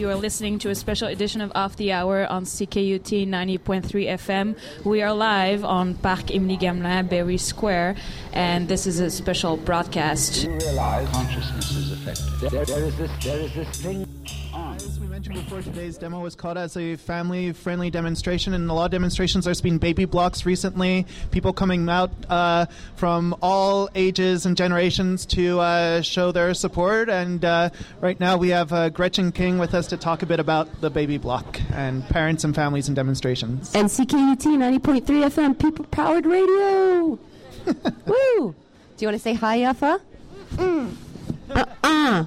You are listening to a special edition of Off the Hour on CKUT 90.3 FM. We are live on Parc Émilie Gamelin, Berri Square, and this is a special broadcast. You realize consciousness is affected. There, there is this, there is this thing on. As we mentioned before, today's demo was called as a family-friendly demonstration, and a lot of demonstrations. There's been baby blocks recently, people coming out uh, from all ages and generations to uh, show their support. And uh, right now, we have uh, Gretchen King with us to talk a bit about the baby block and parents and families and demonstrations. And CKUT 90.3 FM, people powered radio. Woo! Do you want to say hi, Yaffa? Mm. Uh-uh.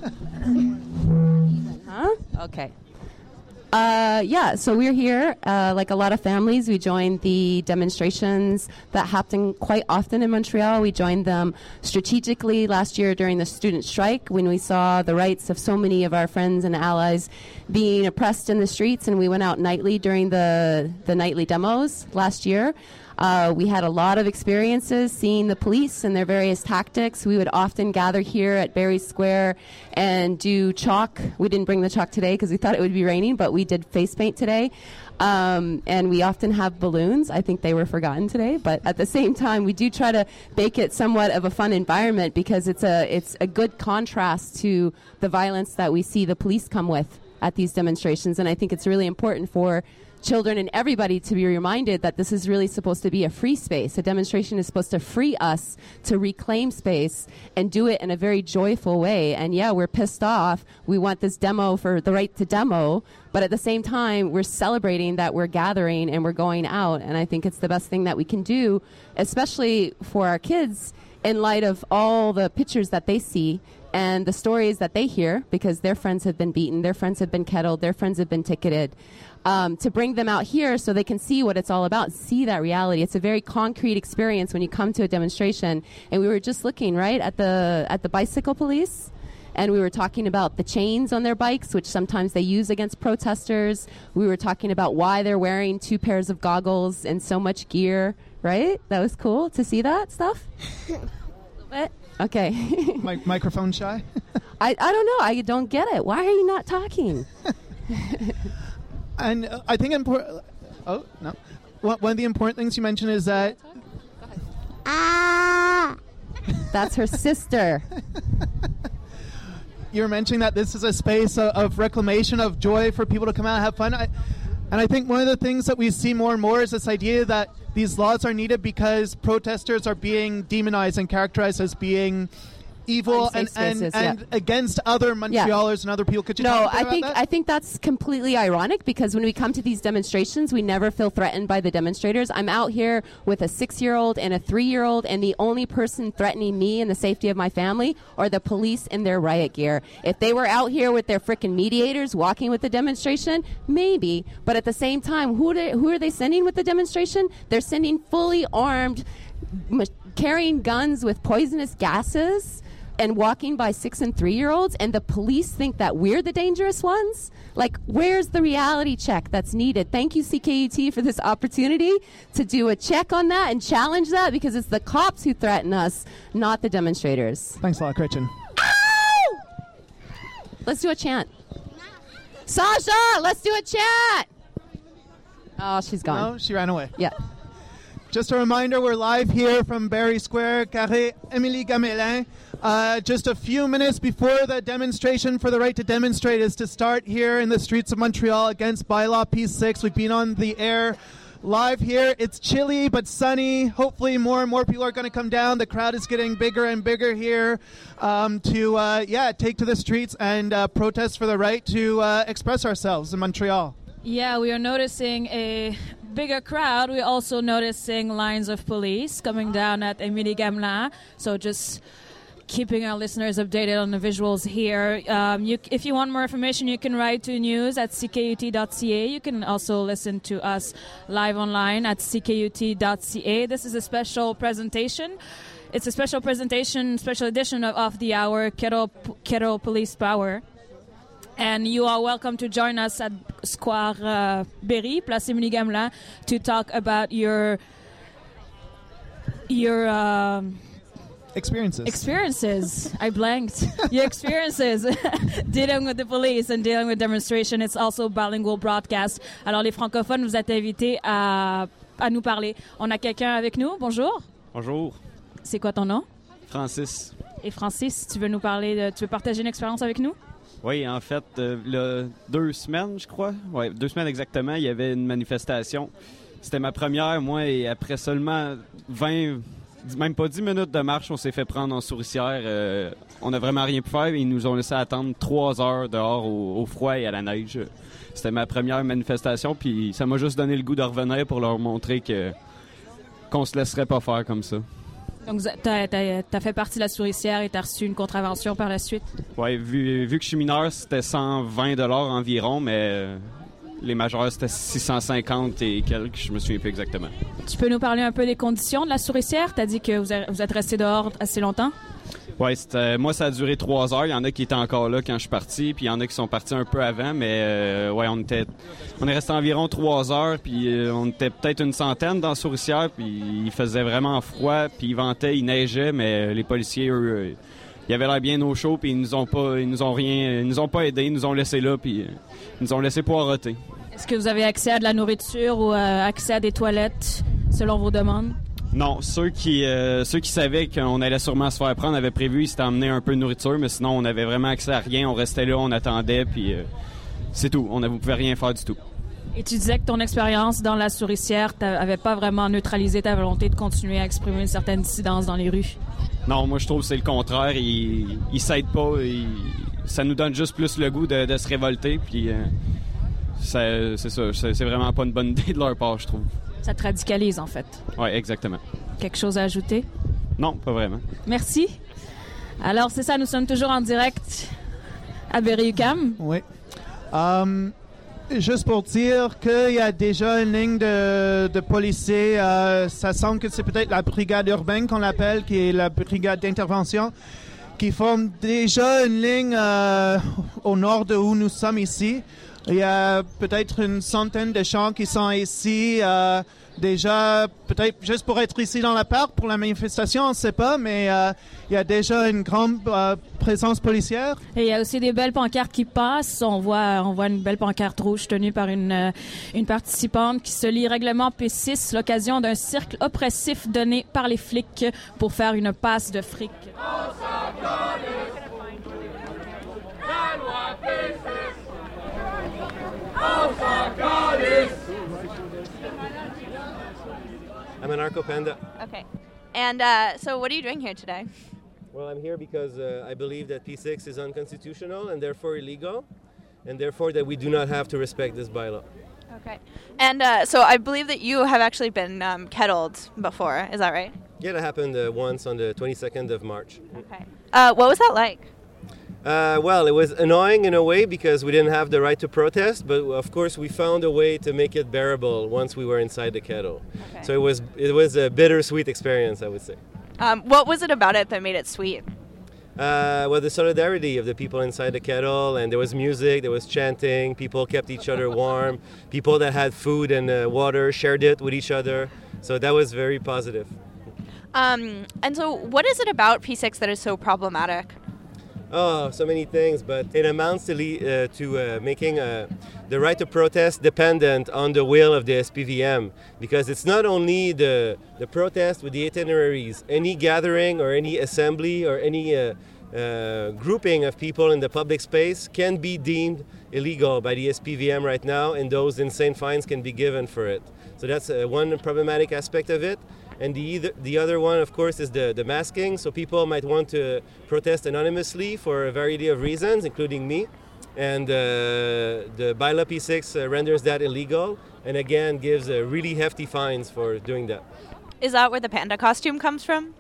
Huh? Okay. Uh, yeah, so we're here. Uh, like a lot of families, we joined the demonstrations that happen quite often in Montreal. We joined them strategically last year during the student strike when we saw the rights of so many of our friends and allies being oppressed in the streets, and we went out nightly during the, the nightly demos last year. Uh, we had a lot of experiences seeing the police and their various tactics. We would often gather here at Berri Square and do chalk. We didn't bring the chalk today because we thought it would be raining, but we did face paint today. Um, and we often have balloons. I think they were forgotten today, but at the same time, we do try to make it somewhat of a fun environment because it's a it's a good contrast to the violence that we see the police come with at these demonstrations. And I think it's really important for children and everybody to be reminded that this is really supposed to be a free space. A demonstration is supposed to free us to reclaim space and do it in a very joyful way. And yeah, we're pissed off. We want this demo for the right to demo, but at the same time, we're celebrating that we're gathering and we're going out. And I think it's the best thing that we can do, especially for our kids in light of all the pictures that they see and the stories that they hear because their friends have been beaten, their friends have been kettled, their friends have been ticketed um, to bring them out here so they can see what it's all about, see that reality. It's a very concrete experience when you come to a demonstration. And we were just looking right at the at the bicycle police. And we were talking about the chains on their bikes, which sometimes they use against protesters. We were talking about why they're wearing two pairs of goggles and so much gear, right? That was cool to see that stuff. Okay. Mi- microphone shy? I, I don't know. I don't get it. Why are you not talking? and uh, I think important. Oh no, one one of the important things you mentioned is that Ah! That's her sister. you're mentioning that this is a space of, of reclamation of joy for people to come out and have fun. I, and I think one of the things that we see more and more is this idea that these laws are needed because protesters are being demonized and characterized as being evil and, and, spaces, and yeah. against other Montrealers and other people. Could you No, talk a bit I think that? I think that's completely ironic because when we come to these demonstrations, we never feel threatened by the demonstrators. I'm out here with a six-year-old and a three-year-old, and the only person threatening me and the safety of my family are the police in their riot gear. If they were out here with their frickin' mediators walking with the demonstration, maybe. But at the same time, who do, who are they sending with the demonstration? They're sending fully armed, m- carrying guns with poisonous gases and walking by six and three year olds, and the police think that we're the dangerous ones? Like, where's the reality check that's needed? Thank you, CKUT, for this opportunity to do a check on that and challenge that because it's the cops who threaten us, not the demonstrators. Thanks a lot, Gretchen. Ow! Let's do a chant. Sasha, let's do a chant. Oh, she's gone. No, she ran away. Yeah. Just a reminder, we're live here from Berri Square, Carré Émilie Gamelin. Uh, just a few minutes before the demonstration for the right to demonstrate is to start here in the streets of Montreal against Bylaw P6. We've been on the air live here. It's chilly but sunny. Hopefully, more and more people are going to come down. The crowd is getting bigger and bigger here um, to, uh, yeah, take to the streets and uh, protest for the right to uh, express ourselves in Montreal. Yeah, we are noticing a bigger crowd. We're also noticing lines of police coming down at Émilie Gamelin. So just keeping our listeners updated on the visuals here. Um, you, if you want more information, you can write to news at ckut.ca. You can also listen to us live online at ckut.ca. This is a special presentation. It's a special presentation, special edition of Off the Hour, Kettle, Kettle Police Power. And you are welcome to join us at Square uh, Berry, Place Gamelin, to talk about your your um experiences. Experiences. I blanked. Your experiences dealing with the police and dealing with demonstration. It's also bilingual broadcast. Alors, les francophones, vous êtes invités à, à nous parler. On a quelqu'un avec nous. Bonjour. Bonjour, C'est quoi ton nom? Francis. Et Francis, tu veux nous parler, de, tu veux partager une expérience avec nous? Oui, en fait, euh, là, deux semaines, je crois. Oui, deux semaines exactement, il y avait une manifestation. C'était ma première, moi, et après seulement 20, même pas 10 minutes de marche, on s'est fait prendre en souricière. Euh, on n'a vraiment rien pu faire. Ils nous ont laissé attendre trois heures dehors au, au froid et à la neige. C'était ma première manifestation, puis ça m'a juste donné le goût de revenir pour leur montrer que qu'on se laisserait pas faire comme ça. Donc, tu as, fait partie de la souricière et tu as reçu une contravention par la suite? Oui, vu, vu que je suis mineur, c'était 120 dollars environ, mais les majeurs, c'était 650 et quelques, je me souviens plus exactement. Tu peux nous parler un peu des conditions de la souricière? Tu as dit que vous vous êtes resté dehors assez longtemps? Ouais, c'était- moi, ça a duré trois heures. Il y en a qui étaient encore là quand je suis parti, puis il y en a qui sont partis un peu avant, mais euh, ouais, on était, on est resté environ trois heures, puis euh, on était peut-être une centaine dans souricière, puis il faisait vraiment froid, puis il ventait, il neigeait, mais les policiers, eux, euh, ils avaient l'air bien au chaud, puis ils nous ont pas, ils nous ont rien, ils nous ont pas aidés, ils nous ont laissé là, puis euh, ils nous ont laissé poireauter. Est-ce que vous avez accès à de la nourriture ou euh, accès à des toilettes selon vos demandes? Non, ceux qui euh, ceux qui savaient qu'on allait sûrement se faire prendre avaient prévu, ils s'étaient emmenés un peu de nourriture, mais sinon on avait vraiment accès à rien. On restait là, on attendait, puis euh, c'est tout. On ne pouvait rien faire du tout. Et tu disais que ton expérience dans la souricière n'avait pas vraiment neutralisé ta volonté de continuer à exprimer une certaine dissidence dans les rues? Non, moi je trouve que c'est le contraire. Ils ils s'aident pas. ils- ça nous donne juste plus le goût de, de se révolter, puis euh, c'est ça. C'est vraiment pas une bonne idée de leur part, je trouve. Ça te radicalise, en fait. Ouais, exactement. Quelque chose à ajouter? Non, pas vraiment. Merci. Alors, c'est ça, nous sommes toujours en direct à Berry-UQAM. Oui. Um, juste pour dire qu'il y a déjà une ligne de, de policiers, euh, ça semble que c'est peut-être la brigade urbaine qu'on l'appelle, qui est la brigade d'intervention, qui forme déjà une ligne euh, au nord de où nous sommes ici. Il y a peut-être une centaine de gens qui sont ici. euh, déjà, peut-être juste pour être ici dans la parc pour la manifestation, on ne sait pas, mais euh, il y a déjà une grande euh, présence policière. Et il y a aussi des belles pancartes qui passent. On voit, on voit une belle pancarte rouge tenue par une, euh, une participante qui se lit règlement P6, l'occasion d'un cercle oppressif donné par les flics pour faire une passe de fric. I'm Anarchopanda. Okay. And uh, so, what are you doing here today? Well, I'm here because uh, I believe that P6 is unconstitutional and therefore illegal, and therefore that we do not have to respect this bylaw. Okay. And uh, so, I believe that you have actually been um, kettled before. Is that right? Yeah, that happened uh, once on the 22nd of March. Okay. Uh, what was that like? Uh, well, it was annoying in a way because we didn't have the right to protest, but of course we found a way to make it bearable once we were inside the kettle. Okay. So it was it was a bittersweet experience, I would say. Um, what was it about it that made it sweet? Uh, well, the solidarity of the people inside the kettle, and there was music, there was chanting. People kept each other warm. People that had food and uh, water shared it with each other. So that was very positive. Um, and so, what is it about P6 that is so problematic? Oh, so many things, but it amounts to, uh, to uh, making uh, the right to protest dependent on the will of the SPVM. Because it's not only the, the protest with the itineraries, any gathering or any assembly or any uh, uh, grouping of people in the public space can be deemed illegal by the SPVM right now, and those insane fines can be given for it. So that's uh, one problematic aspect of it. And the, either, the other one, of course, is the, the masking. So people might want to protest anonymously for a variety of reasons, including me. And uh, the bylaw P6 uh, renders that illegal and again gives uh, really hefty fines for doing that. Is that where the panda costume comes from?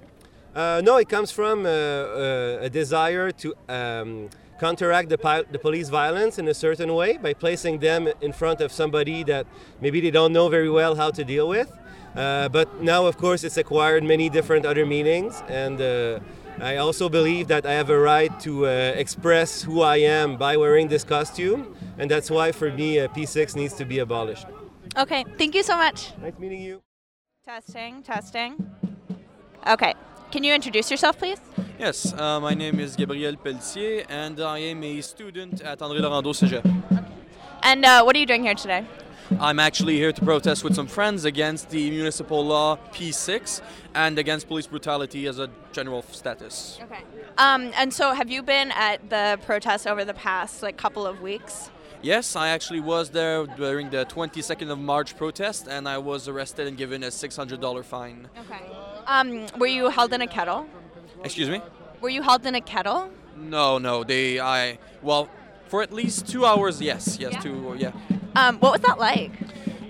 Uh, no, it comes from uh, uh, a desire to um, counteract the, pi- the police violence in a certain way by placing them in front of somebody that maybe they don't know very well how to deal with. Uh, but now, of course, it's acquired many different other meanings, and uh, I also believe that I have a right to uh, express who I am by wearing this costume, and that's why, for me, uh, P6 needs to be abolished. Okay, thank you so much. Nice meeting you. Testing, testing. Okay. can you introduce yourself, please? Yes, uh, my name is Gabriel Pelletier, and I am a student at André Laurendeau Cégep. And uh, what are you doing here today? I'm actually here to protest with some friends against the municipal law P6 and against police brutality as a general status. Okay. Um, and so, have you been at the protest over the past like couple of weeks? Yes, I actually was there during the 22nd of March protest, and I was arrested and given a $600 fine. Okay. Um, were you held in a kettle? Excuse me? Were you held in a kettle? No, no, they, I, well, for at least two hours, yes, yes, Yeah. two, yeah. Um, what was that like?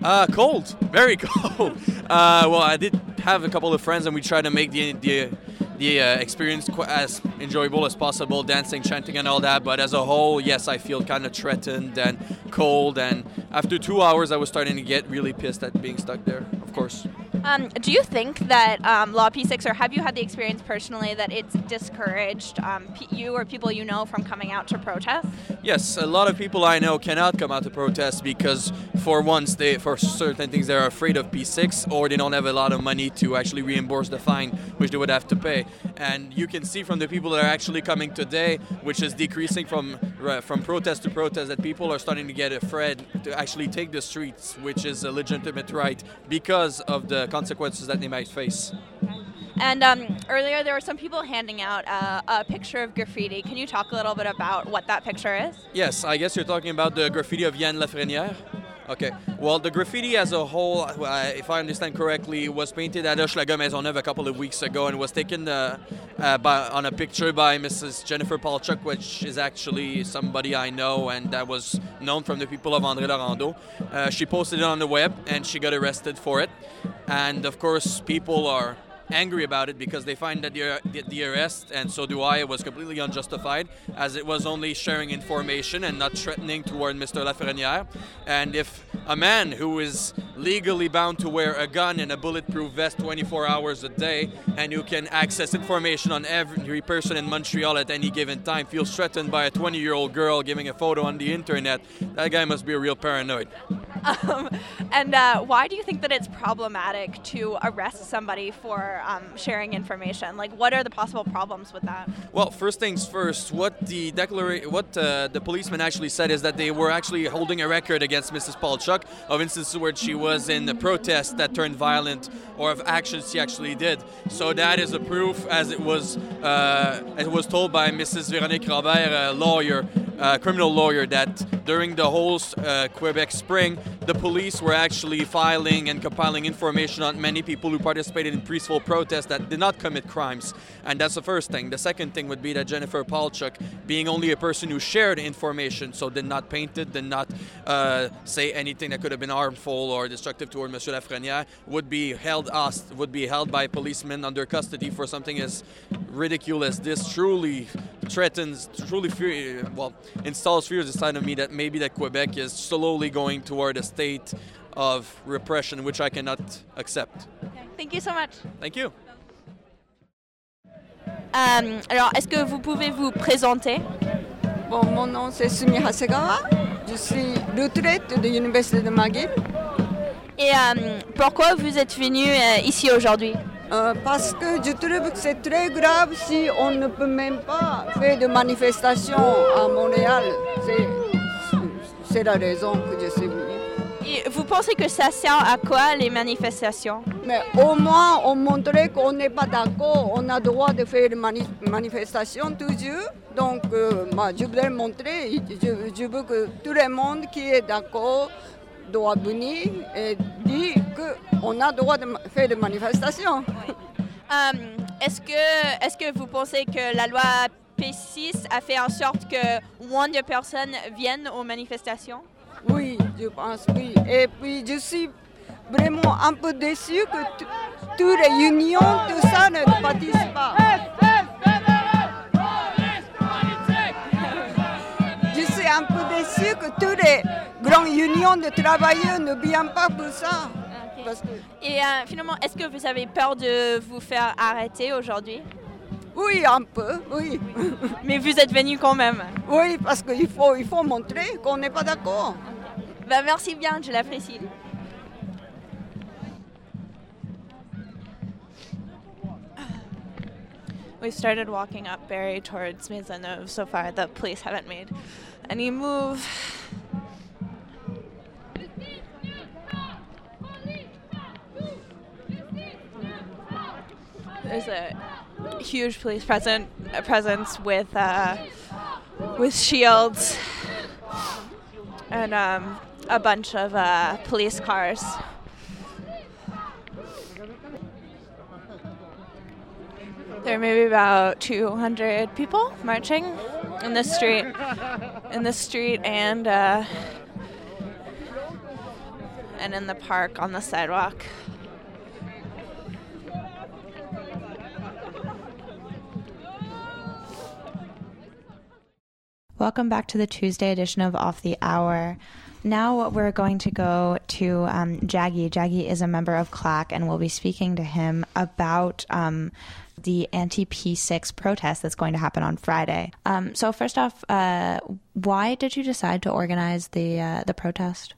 Uh, cold, very cold. Uh, well, I did have a couple of friends, and we tried to make the the, the uh, experience as enjoyable as possible, dancing, chanting, and all that. But as a whole, yes, I feel kind of threatened and cold. And after two hours, I was starting to get really pissed at being stuck there. Of course. Um, do you think that um, Law P6, or have you had the experience personally that it's discouraged um, you or people you know from coming out to protest? Yes, a lot of people I know cannot come out to protest because, for once, they for certain things they're afraid of P6 or they don't have a lot of money to actually reimburse the fine, which they would have to pay. And you can see from the people that are actually coming today, which is decreasing from uh, from protest to protest, that people are starting to get afraid to actually take the streets, which is a legitimate right because of the consequences that they might face. And um, earlier, there were some people handing out uh, a picture of graffiti. Can you talk a little bit about what that picture is? Yes, I guess you're talking about the graffiti of Ian Lafrenière. Okay. Well, the graffiti as a whole, uh, if I understand correctly, was painted at Hochelaga Maisonneuve a couple of weeks ago and was taken uh, uh, by, on a picture by Mrs. Jennifer Pawluck, which is actually somebody I know and that was known from the people of André Laurendeau. Uh, she posted it on the web and she got arrested for it. And of course, people are angry about it because they find that the, the, arrest, and so do I, was completely unjustified as it was only sharing information and not threatening toward Mr. Lafrenière. And if a man who is legally bound to wear a gun and a bulletproof vest 24 hours a day and who can access information on every person in Montreal at any given time feels threatened by a 20 year old girl giving a photo on the internet, that guy must be a real paranoid. Um, and uh, why do you think that it's problematic to arrest somebody for um, sharing information? Like, what are the possible problems with that? Well, first things first. What the declara- what uh, the policeman actually said is that they were actually holding a record against Mrs. Pawluck of instances where she was in a protest that turned violent or of actions she actually did. So that is a proof, as it was uh, it was told by Mrs. Véronique Robert, a lawyer, uh, criminal lawyer, that during the whole uh, Quebec spring, the police were actually filing and compiling information on many people who participated in peaceful protests that did not commit crimes. And that's the first thing. The second thing would be that Jennifer Pawluck, being only a person who shared information, so did not paint it, did not uh, say anything that could have been harmful or destructive toward Monsieur Lafrenière, would be held us would be held by policemen under custody for something as ridiculous. This truly threatens, truly fear, well, installs fears inside of me that maybe that Quebec is slowly going toward a state of repression, which I cannot accept. Thank you so much. Thank you. Euh, alors, est-ce que vous pouvez vous présenter? Bon, mon nom c'est Sumi Hasegawa. Je suis retraite de l'Université de McGill Et euh, pourquoi vous êtes venu euh, ici aujourd'hui? Euh, parce que je trouve que c'est très grave si on ne peut même pas faire de manifestation à Montréal. C'est- C'est la raison que je suis venue. Et vous pensez que ça sert à quoi les manifestations? Mais au moins, on montrait qu'on n'est pas d'accord. On a droit de faire des mani- manifestations toujours. Donc, euh, je voudrais montrer. Je, je veux que tout le monde qui est d'accord doit venir et dire qu'on a droit de faire des manifestations. Euh, Est-ce que, est que vous pensez que la loi P6 a fait en sorte que moins de personnes viennent aux manifestations? Oui, je pense, oui. Et puis, je suis vraiment un peu déçue que toutes les unions, tout ça ne participent pas. Je suis un peu déçue que toutes les grandes unions de travailleurs ne viennent pas pour ça. Parce que, Et euh, finalement, est-ce que vous avez peur de vous faire arrêter aujourd'hui? Oui, un peu, oui. Mais vous êtes venu quand même. Oui, parce qu'il faut, il faut montrer qu'on n'est pas d'accord. Bah, merci bien, je l'apprécie. we started walking up Barry towards Maisonneuve. So far, the police haven't made any move. There's a huge police present, presence with uh, with shields and um, a bunch of uh, police cars. There may be about 200 people marching in the street, in the street, and uh, and in the park on the sidewalk. Welcome back to the Tuesday edition of Off the Hour. Now we're going to go to um, Jaggi. Jaggi is a member of CLAC, and we'll be speaking to him about um, the anti P6 protest that's going to happen on Friday. Um, so, first off, uh, why did you decide to organize the uh, the protest?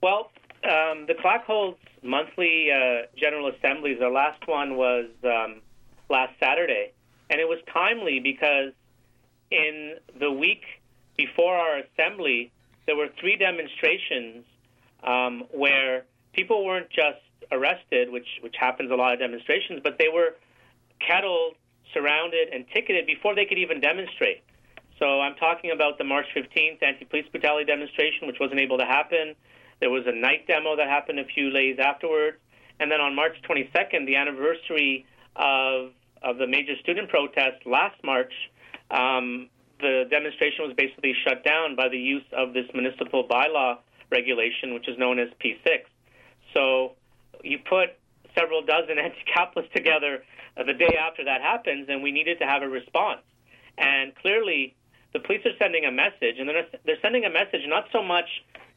Well, um, the CLAC holds monthly uh, general assemblies. The last one was um, last Saturday, and it was timely because in the week before our assembly, there were three demonstrations um, where people weren't just arrested, which which happens a lot of demonstrations, but they were kettled, surrounded, and ticketed before they could even demonstrate. So I'm talking about the March 15th anti-police brutality demonstration, which wasn't able to happen. There was a night demo that happened a few days afterwards, and then on March 22nd, the anniversary of of the major student protest last March, um, the demonstration was basically shut down by the use of this municipal bylaw regulation, which is known as P6. So you put several dozen anti-capitalists together uh, the day after that happens, and we needed to have a response. And clearly, the police are sending a message, and they're, they're sending a message not so much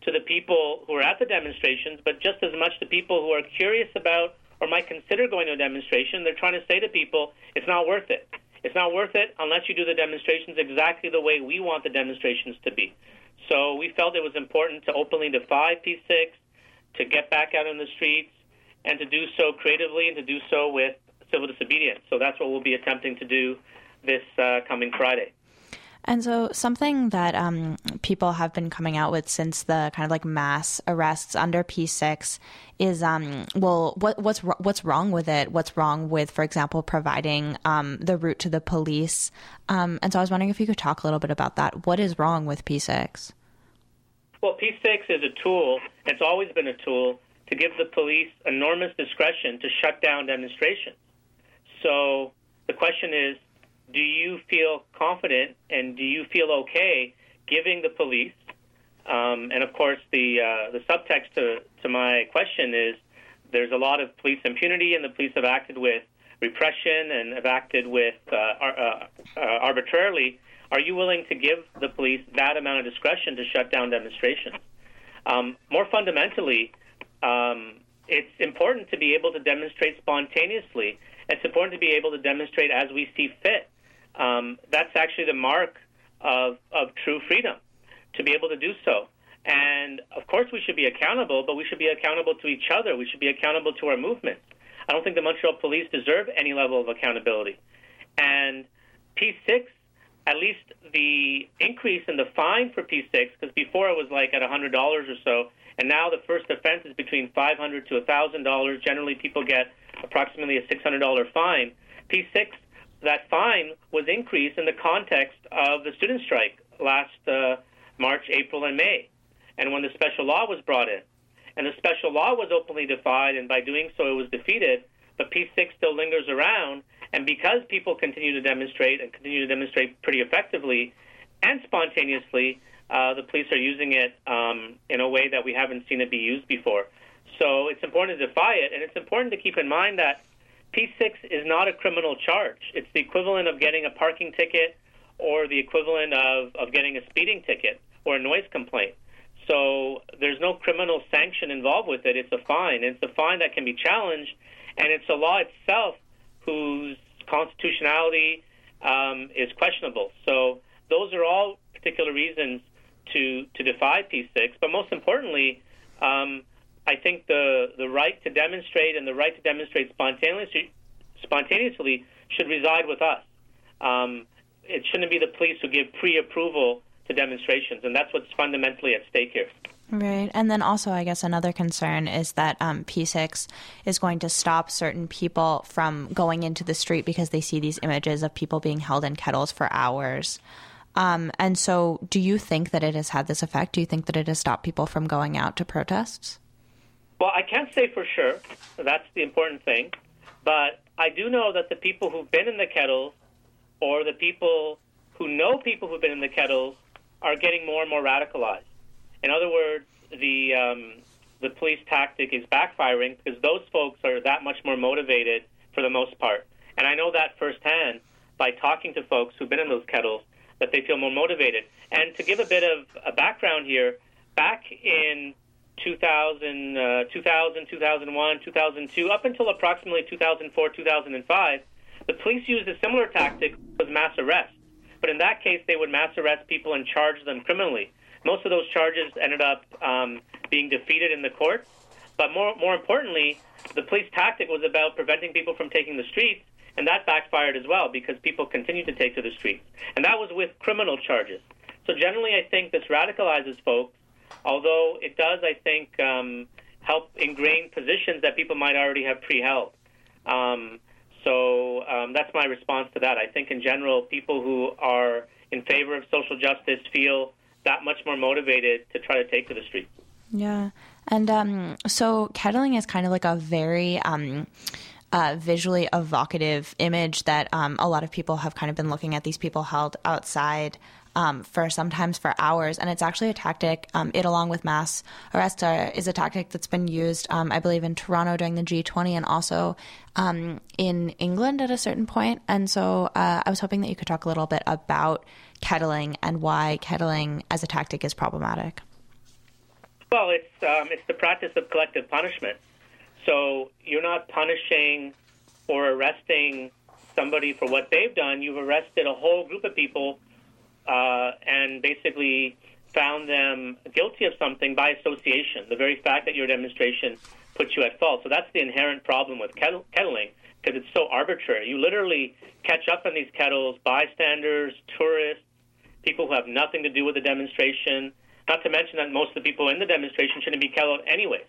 to the people who are at the demonstrations, but just as much to people who are curious about or might consider going to a demonstration. They're trying to say to people, it's not worth it. It's not worth it unless you do the demonstrations exactly the way we want the demonstrations to be. So we felt it was important to openly defy P6, to get back out in the streets, and to do so creatively and to do so with civil disobedience. So that's what we'll be attempting to do this uh, coming Friday. And so, something that um, people have been coming out with since the kind of like mass arrests under P6 is, um, well, what, what's what's wrong with it? What's wrong with, for example, providing um, the route to the police? Um, and so, I was wondering if you could talk a little bit about that. What is wrong with P6? Well, P6 is a tool. It's always been a tool to give the police enormous discretion to shut down demonstrations. So the question is do you feel confident and do you feel okay giving the police? Um, and of course, the uh, the subtext to, to my question is there's a lot of police impunity, and the police have acted with repression and have acted with uh, uh, uh, arbitrarily. Are you willing to give the police that amount of discretion to shut down demonstrations? Um, more fundamentally, um, it's important to be able to demonstrate spontaneously. It's important to be able to demonstrate as we see fit. Um, that's actually the mark of, of true freedom, to be able to do so. And of course, we should be accountable, but we should be accountable to each other. We should be accountable to our movements. I don't think the Montreal police deserve any level of accountability. And P6, at least the increase in the fine for P6, because before it was like at $100 or so, and now the first offense is between 500 to $1,000. Generally, people get approximately a $600 fine. P6 that fine was increased in the context of the student strike last uh, March, April, and May, and when the special law was brought in. And the special law was openly defied, and by doing so, it was defeated. But P6 still lingers around, and because people continue to demonstrate and continue to demonstrate pretty effectively and spontaneously, uh, the police are using it um, in a way that we haven't seen it be used before. So it's important to defy it, and it's important to keep in mind that P6 is not a criminal charge. It's the equivalent of getting a parking ticket or the equivalent of, of getting a speeding ticket or a noise complaint. So there's no criminal sanction involved with it. It's a fine. It's a fine that can be challenged, and it's a law itself whose constitutionality um, is questionable. So those are all particular reasons to to defy P6. But most importantly, um, I think the the right to demonstrate and the right to demonstrate spontaneously spontaneously should reside with us. Um, it shouldn't be the police who give pre-approval to demonstrations, and that's what's fundamentally at stake here. Right. And then also, I guess another concern is that um, P6 is going to stop certain people from going into the street because they see these images of people being held in kettles for hours. Um, and so, do you think that it has had this effect? Do you think that it has stopped people from going out to protests? Well, I can't say for sure. That's the important thing. But I do know that the people who've been in the kettles or the people who know people who've been in the kettles are getting more and more radicalized. In other words, the um, the police tactic is backfiring because those folks are that much more motivated for the most part. And I know that firsthand by talking to folks who've been in those kettles that they feel more motivated. And to give a bit of a background here, back in 2000, uh, 2000, 2001, 2002, up until approximately 2004, 2005, the police used a similar tactic with mass arrest. But in that case, they would mass arrest people and charge them criminally. Most of those charges ended up um, being defeated in the courts. But more, more importantly, the police tactic was about preventing people from taking the streets, and that backfired as well because people continued to take to the streets. And that was with criminal charges. So generally, I think this radicalizes folks, although it does, I think, um, help ingrain positions that people might already have pre-held. Um, so um, that's my response to that. I think in general, people who are in favor of social justice feel that much more motivated to try to take to the streets. Yeah. And um, so kettling is kind of like a very um, uh, visually evocative image that um, a lot of people have kind of been looking at these people held outside um, for sometimes for hours. And it's actually a tactic, um, it along with mass arrest is a tactic that's been used, um, I believe, in Toronto during the G20 and also um, in England at a certain point. And so uh, I was hoping that you could talk a little bit about kettling and why kettling as a tactic is problematic. Well, it's um, it's the practice of collective punishment. So you're not punishing or arresting somebody for what they've done. You've arrested a whole group of people uh, and basically found them guilty of something by association. The very fact that your demonstration puts you at fault. So that's the inherent problem with kettle- kettling because it's so arbitrary. You literally catch up on these kettles, bystanders, tourists, people who have nothing to do with the demonstration. Not to mention that most of the people in the demonstration shouldn't be kettled anyways.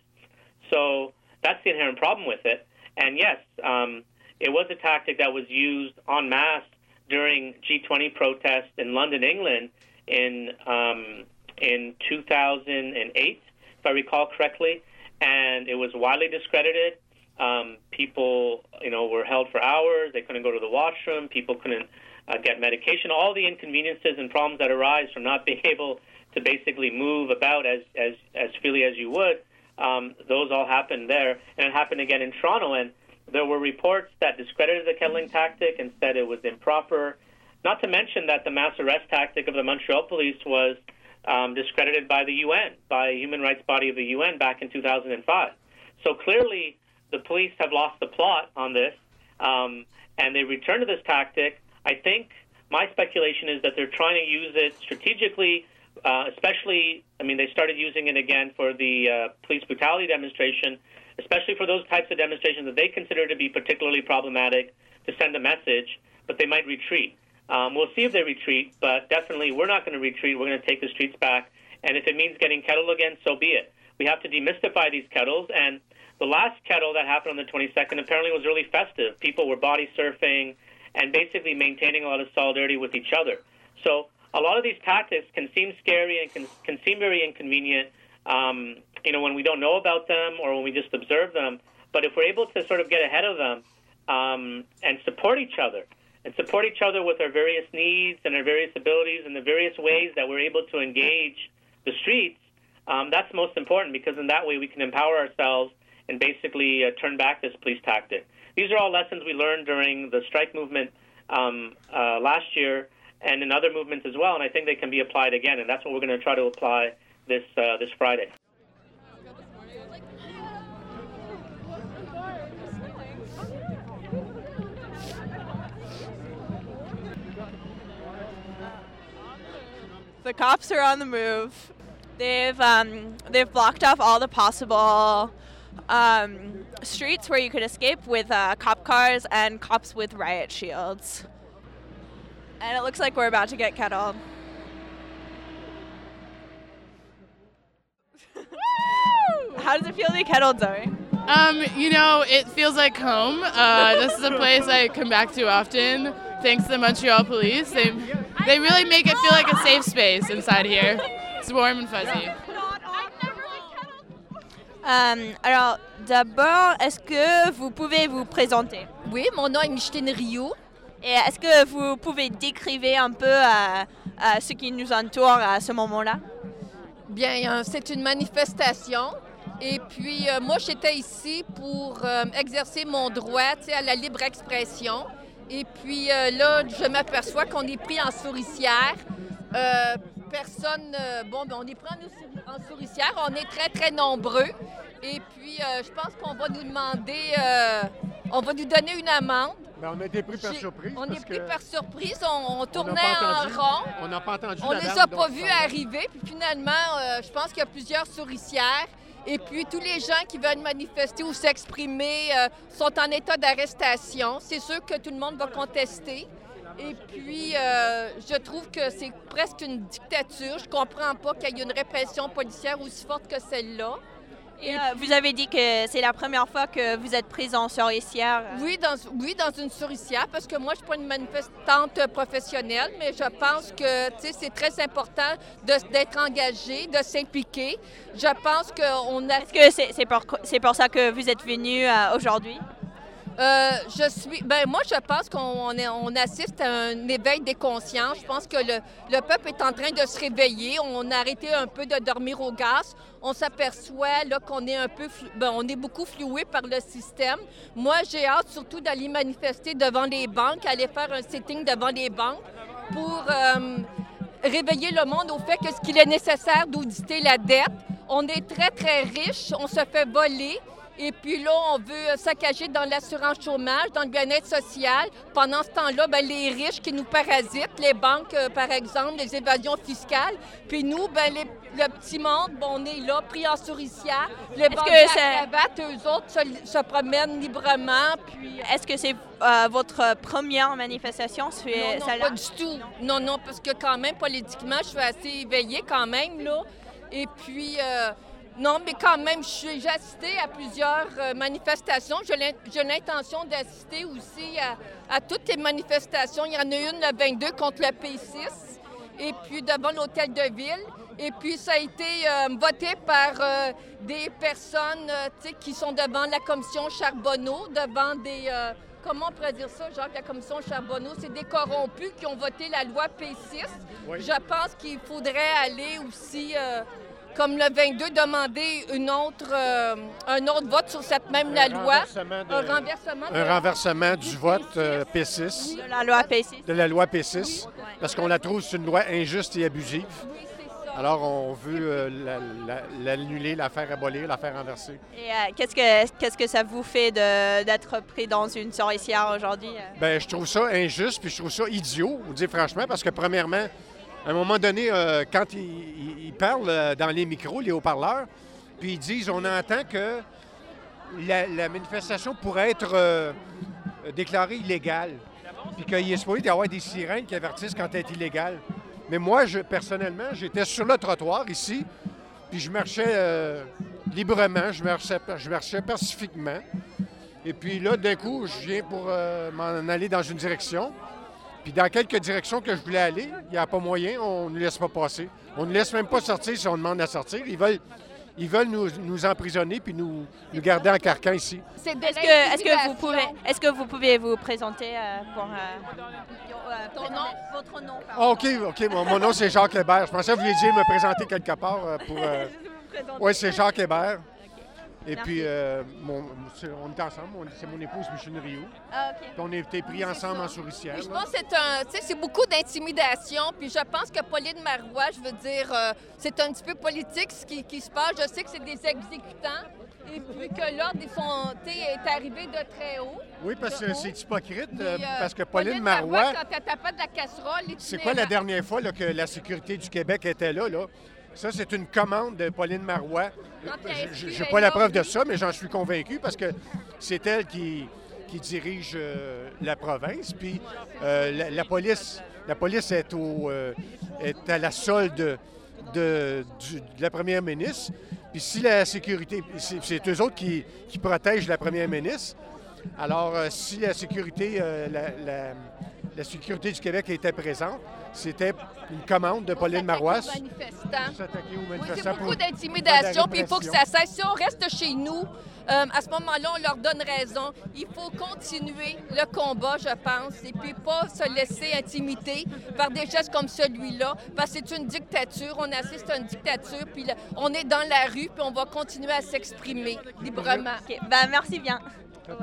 So that's the inherent problem with it. And yes, um, it was a tactic that was used en masse during G20 protests in London, England, in um, in 2008, if I recall correctly, and it was widely discredited. Um, people, you know, were held for hours. They couldn't go to the washroom. People couldn't uh, get medication. All the inconveniences and problems that arise from not being able to basically move about as as as freely as you would. Um, those all happened there, and it happened again in Toronto. And there were reports that discredited the kettling tactic and said it was improper. Not to mention that the mass arrest tactic of the Montreal police was um, discredited by the UN, by human rights body of the UN back in 2005. So clearly, the police have lost the plot on this, um, and they return to this tactic. I think my speculation is that they're trying to use it strategically, uh, especially, I mean, they started using it again for the uh, police brutality demonstration especially for those types of demonstrations that they consider to be particularly problematic, to send a message, but they might retreat. Um, we'll see if they retreat, but definitely we're not going to retreat. We're going to take the streets back. And if it means getting kettled again, so be it. We have to demystify these kettles. And the last kettle that happened on the 22nd apparently was really festive. People were body surfing and basically maintaining a lot of solidarity with each other. So a lot of these tactics can seem scary and can, can seem very inconvenient um, you know, when we don't know about them or when we just observe them. But if we're able to sort of get ahead of them um, and support each other, and support each other with our various needs and our various abilities and the various ways that we're able to engage the streets, um, that's most important because in that way we can empower ourselves and basically uh, turn back this police tactic. These are all lessons we learned during the strike movement um, uh, last year and in other movements as well, and I think they can be applied again, and that's what we're going to try to apply this uh, this Friday. The cops are on the move. They've um, they've blocked off all the possible um, streets where you could escape with uh, cop cars and cops with riot shields. And it looks like we're about to get kettled. How does it feel to be kettled, Zoe? Um, you know, it feels like home. Uh, this is a place I come back to often, thanks to the Montreal Police. They they really make it feel like a safe space inside here. It's warm and fuzzy. Euh, alors, d'abord, est-ce que vous pouvez vous présenter? Oui, mon nom est Micheline Rio. Et est-ce que vous pouvez décrire un peu euh, euh, ce qui nous entoure à ce moment-là? Bien, euh, c'est une manifestation. Et puis, euh, moi, j'étais ici pour euh, exercer mon droit à la libre expression. Et puis euh, là, je m'aperçois qu'on est pris en souricière. Euh, personne. euh, bon, ben, on est pris en, souri- en souricière. On est très, très nombreux. Et puis, je pense qu'on va nous demander. on va nous donner une amende. Ben, on a été pris par surprise. On est pris par surprise. On, tournait en rond. On n'a pas entendu On la les a pas vus arriver. Puis finalement, je pense qu'il y a plusieurs souricières. Et puis tous les gens qui veulent manifester ou s'exprimer euh, sont en état d'arrestation. C'est sûr que tout le monde va contester. Et puis, euh, je trouve que c'est presque une dictature. Je comprends pas qu'il y ait une répression policière aussi forte que celle-là. Et euh, vous avez dit que c'est la première fois que vous êtes prise en souricière. Oui, dans, oui, dans une souricière, parce que moi, je ne suis pas une manifestante professionnelle, mais je pense que c'est très important d'être engagé, de s'impliquer. Je pense qu'on a... Est-ce que c'est pour, pour ça que vous êtes venu euh, aujourd'hui? Euh, je suis. Ben moi, je pense qu'on on assiste à un éveil des consciences. Je pense que le, le peuple est en train de se réveiller. On a arrêté un peu de dormir au gaz. On s'aperçoit qu'on est un peu, ben, on est beaucoup floué par le système. Moi, j'ai hâte surtout d'aller manifester devant les banques, aller faire un sitting devant les banques pour euh, réveiller le monde au fait que ce qu'il est nécessaire d'auditer la dette. On est très, très riche, on se fait voler. Et puis là, on veut saccager dans l'assurance chômage, dans le bien-être social. Pendant ce temps-là, ben, les riches qui nous parasitent, les banques, euh, par exemple, les évasions fiscales. Puis nous, ben, les- le petit monde, bon, on est là, pris en souricière. Les que banques ça- cravate, eux autres, se, se promènent librement. Puis... Est-ce que c'est euh, votre première manifestation? Non, non, pas du tout. Non, non, parce que quand même, politiquement, je suis assez éveillée quand même, là. Et puis, euh, non, mais quand même, j'ai assisté à plusieurs euh, manifestations. J'ai l'in- J'ai l'intention d'assister aussi à, à toutes les manifestations. Il y en a une le 22 contre le P6, et puis devant l'hôtel de ville. Et puis, ça a été euh, voté par euh, des personnes euh, qui sont devant la commission Charbonneau, devant des... comment on pourrait dire ça, Jacques, la commission Charbonneau? C'est des corrompus qui ont voté la loi P6. Oui. Je pense qu'il faudrait aller aussi, comme le 22, demander une autre, euh, un autre vote sur cette même la loi. renversement de- Un renversement. de- Un renversement du vote euh, P6. De la loi P6. De la loi P6. Parce qu'on la trouve c'est une loi injuste et abusive. Alors, on veut euh, la- la- l'annuler, la, faire abolir, la faire renverser. Et euh, qu'est-ce que qu'est-ce que ça vous fait de- d'être pris dans une souricière aujourd'hui? euh? Ben, je trouve ça injuste, puis je trouve ça idiot, vous dire franchement, parce que premièrement, à un moment donné, euh, quand ils, parlent euh, dans les micros, les haut-parleurs, puis ils disent, on entend que la, manifestation pourrait être euh, déclarée illégale, puis qu'il est supposé y avoir des sirènes qui avertissent quand elle est illégale. Mais moi, personnellement, j'étais sur le trottoir ici, puis je marchais librement, je marchais, je marchais pacifiquement. Et puis là, d'un coup, je viens pour m'en aller dans une direction. Puis dans quelques directions que je voulais aller, il n'y a pas moyen, on ne nous laisse pas passer. On ne nous laisse même pas sortir si on demande à sortir. Ils veulent, ils veulent nous, nous emprisonner puis nous, nous garder en carcan ici. C'est de Est-ce que, est-ce que vous pouvez est-ce que vous pouvez vous présenter euh, pour euh, euh, Ton nom? votre nom? pardon. Ah, OK, OK. Mon, mon nom, c'est Jacques Hébert. Je pensais que vous vouliez dire me présenter quelque part euh, pour... Oui, c'est Jacques Hébert. Et puis, euh, mon- on est ensemble. C'est mon épouse Micheline Rio. Ah, OK. Puis on a été pris ensemble en souricière. Puis je pense que c'est un, tu sais, c'est beaucoup d'intimidation. Puis je pense que Pauline Marois, je veux dire, euh, c'est un petit peu politique ce qui, qui se passe. Je sais que c'est des exécutants. Et puis que l'ordre sais, est arrivé de très haut. Oui, parce que c'est hypocrite, euh, parce que Pauline Marois... quand elle tapait de la casserole, C'est quoi la dernière fois là, que la sécurité du Québec était là? là? Ça, c'est une commande de Pauline Marois. Je n'ai pas la preuve de ça, mais j'en suis convaincu parce que c'est elle qui, qui dirige euh, la province. Puis euh, la, la police, la police est, au, euh, est à la solde de, de- du- de la première ministre. Puis si la sécurité, c'est eux autres qui, qui protègent la première ministre. Alors, si la sécurité, la, la- la sécurité du Québec était présente, c'était une commande de Pauline Marois. S'attaquer aux Oui, c'est manifestants beaucoup d'intimidation, puis il faut que ça cesse. Si on reste chez nous, euh, à ce moment-là, on leur donne raison. Il faut continuer le combat, je pense, et puis pas se laisser intimider par des gestes comme celui-là, parce que c'est une dictature. On assiste à une dictature, puis là, on est dans la rue, puis on va continuer à s'exprimer librement. Ben, merci bien. Ouais.